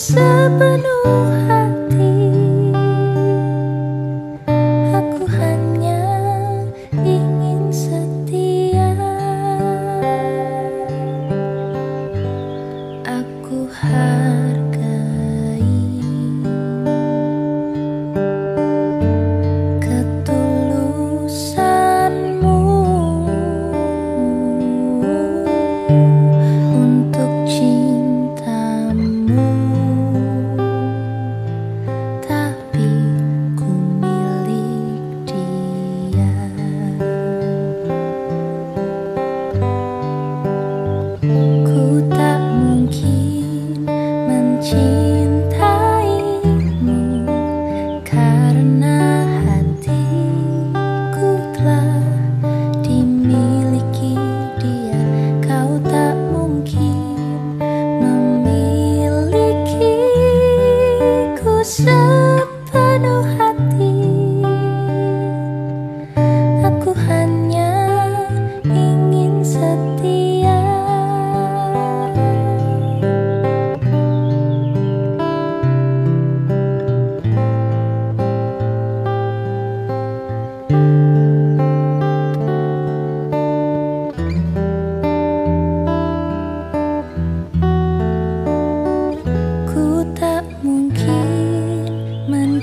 sapano